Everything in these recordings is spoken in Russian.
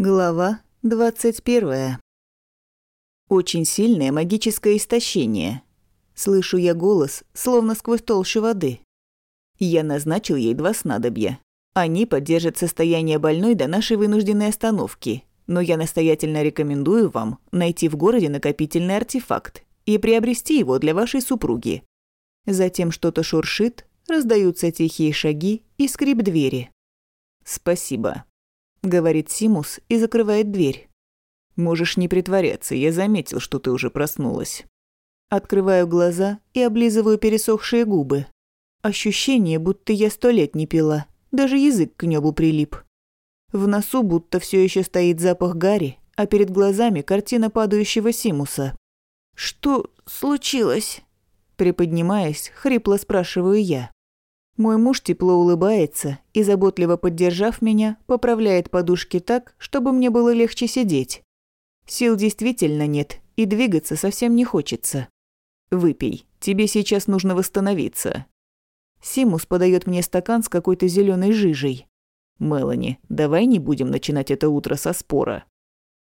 Глава 21. Очень сильное магическое истощение. Слышу я голос, словно сквозь толщу воды. Я назначил ей два снадобья. Они поддержат состояние больной до нашей вынужденной остановки, но я настоятельно рекомендую вам найти в городе накопительный артефакт и приобрести его для вашей супруги. Затем что-то шуршит, раздаются тихие шаги и скрип двери. Спасибо. — говорит Симус и закрывает дверь. «Можешь не притворяться, я заметил, что ты уже проснулась». Открываю глаза и облизываю пересохшие губы. Ощущение, будто я сто лет не пила, даже язык к небу прилип. В носу будто все еще стоит запах гари, а перед глазами картина падающего Симуса. «Что случилось?» Приподнимаясь, хрипло спрашиваю я. Мой муж тепло улыбается и, заботливо поддержав меня, поправляет подушки так, чтобы мне было легче сидеть. Сил действительно нет, и двигаться совсем не хочется. «Выпей, тебе сейчас нужно восстановиться». Симус подает мне стакан с какой-то зеленой жижей. «Мелани, давай не будем начинать это утро со спора».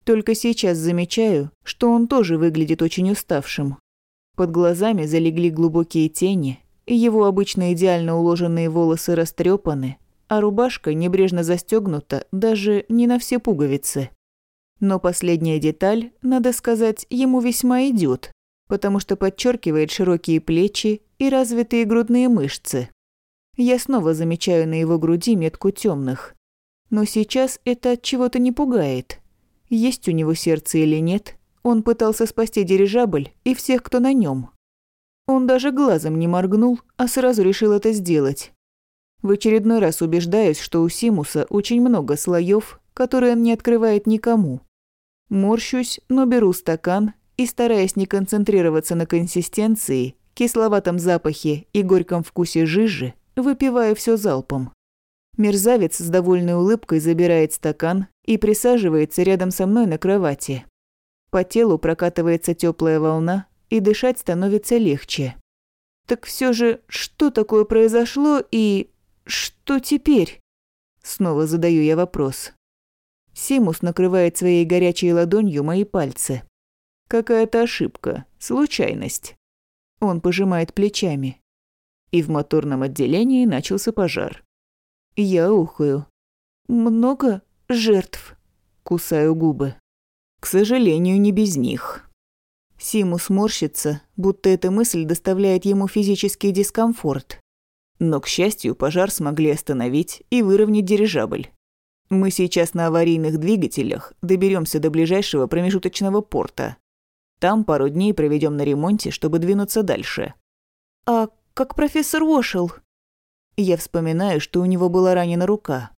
Только сейчас замечаю, что он тоже выглядит очень уставшим. Под глазами залегли глубокие тени, его обычно идеально уложенные волосы растрепаны, а рубашка небрежно застегнута даже не на все пуговицы. Но последняя деталь, надо сказать, ему весьма идет, потому что подчеркивает широкие плечи и развитые грудные мышцы. Я снова замечаю на его груди метку темных. Но сейчас это от чего-то не пугает. Есть у него сердце или нет, он пытался спасти дирижабль и всех, кто на нем. Он даже глазом не моргнул, а сразу решил это сделать. В очередной раз убеждаюсь, что у Симуса очень много слоев, которые он не открывает никому. Морщусь, но беру стакан и, стараясь не концентрироваться на консистенции, кисловатом запахе и горьком вкусе жижи, выпиваю все залпом. Мерзавец с довольной улыбкой забирает стакан и присаживается рядом со мной на кровати. По телу прокатывается теплая волна, и дышать становится легче. Так все же, что такое произошло и что теперь? Снова задаю я вопрос. Симус накрывает своей горячей ладонью мои пальцы. Какая-то ошибка, случайность. Он пожимает плечами. И в моторном отделении начался пожар. Я ухаю. Много жертв. Кусаю губы. К сожалению, не без них. Симу сморщится, будто эта мысль доставляет ему физический дискомфорт. Но, к счастью, пожар смогли остановить и выровнять дирижабль. Мы сейчас на аварийных двигателях доберемся до ближайшего промежуточного порта. Там пару дней проведем на ремонте, чтобы двинуться дальше. А как профессор Уошел? Я вспоминаю, что у него была ранена рука.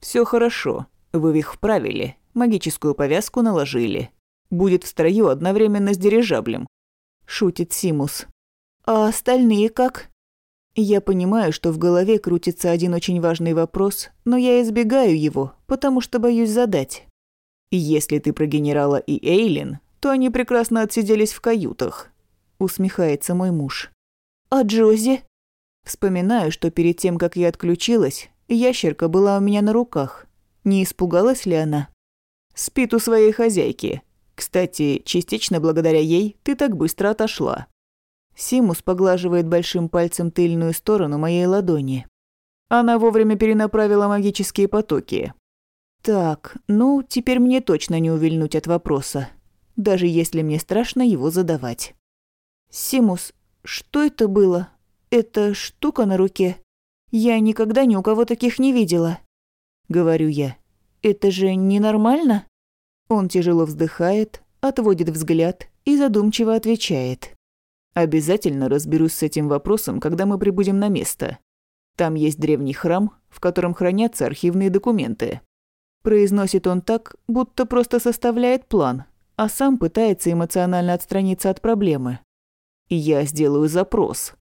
Все хорошо. Вывих вправили, магическую повязку наложили. Будет в строю одновременно с дирижаблем. Шутит Симус. А остальные как? Я понимаю, что в голове крутится один очень важный вопрос, но я избегаю его, потому что боюсь задать. Если ты про генерала и Эйлин, то они прекрасно отсиделись в каютах. Усмехается мой муж. А Джози? Вспоминаю, что перед тем, как я отключилась, ящерка была у меня на руках. Не испугалась ли она? Спит у своей хозяйки, кстати, частично благодаря ей ты так быстро отошла. Симус поглаживает большим пальцем тыльную сторону моей ладони. Она вовремя перенаправила магические потоки. Так, ну, теперь мне точно не увильнуть от вопроса, даже если мне страшно его задавать. Симус, что это было? Это штука на руке? Я никогда ни у кого таких не видела. Говорю я. Это же ненормально? Он тяжело вздыхает, отводит взгляд и задумчиво отвечает. «Обязательно разберусь с этим вопросом, когда мы прибудем на место. Там есть древний храм, в котором хранятся архивные документы». Произносит он так, будто просто составляет план, а сам пытается эмоционально отстраниться от проблемы. «Я сделаю запрос».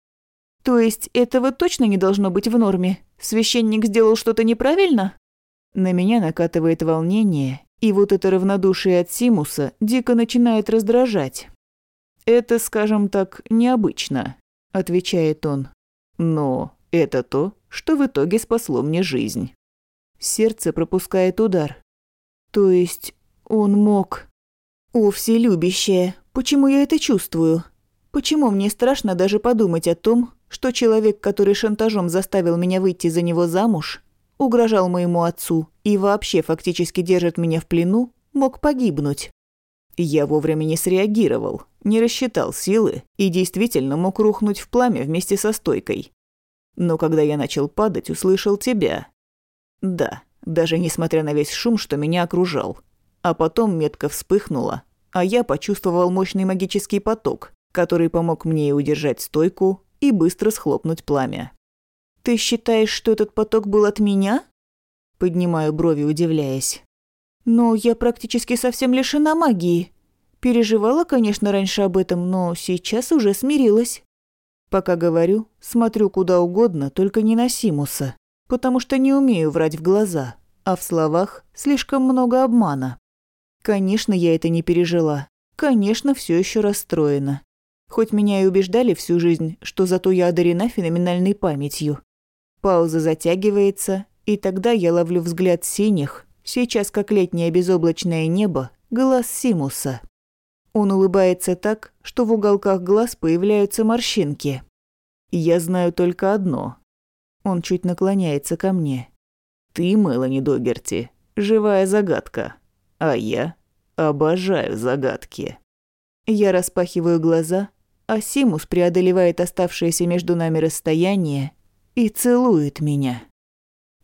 «То есть этого точно не должно быть в норме? Священник сделал что-то неправильно?» На меня накатывает волнение, и вот это равнодушие от Симуса дико начинает раздражать. «Это, скажем так, необычно», – отвечает он. «Но это то, что в итоге спасло мне жизнь». Сердце пропускает удар. То есть он мог... О, вселюбящая, почему я это чувствую? Почему мне страшно даже подумать о том, что человек, который шантажом заставил меня выйти за него замуж, угрожал моему отцу и вообще фактически держит меня в плену, мог погибнуть? Я вовремя не среагировал, не рассчитал силы и действительно мог рухнуть в пламя вместе со стойкой. Но когда я начал падать, услышал тебя. Да, даже несмотря на весь шум, что меня окружал. А потом метка вспыхнула, а я почувствовал мощный магический поток, который помог мне и удержать стойку, и быстро схлопнуть пламя. «Ты считаешь, что этот поток был от меня?» Поднимаю брови, удивляясь. «Но я практически совсем лишена магии. Переживала, конечно, раньше об этом, но сейчас уже смирилась. Пока говорю, смотрю куда угодно, только не на Симуса, потому что не умею врать в глаза, а в словах слишком много обмана. Конечно, я это не пережила. Конечно, все еще расстроена. Хоть меня и убеждали всю жизнь, что зато я одарена феноменальной памятью. Пауза затягивается, и тогда я ловлю взгляд синих, сейчас как летнее безоблачное небо, глаз Симуса. Он улыбается так, что в уголках глаз появляются морщинки. Я знаю только одно. Он чуть наклоняется ко мне. Ты, Мелани Догерти, живая загадка. А я обожаю загадки. Я распахиваю глаза, а Симус преодолевает оставшееся между нами расстояние и целует меня.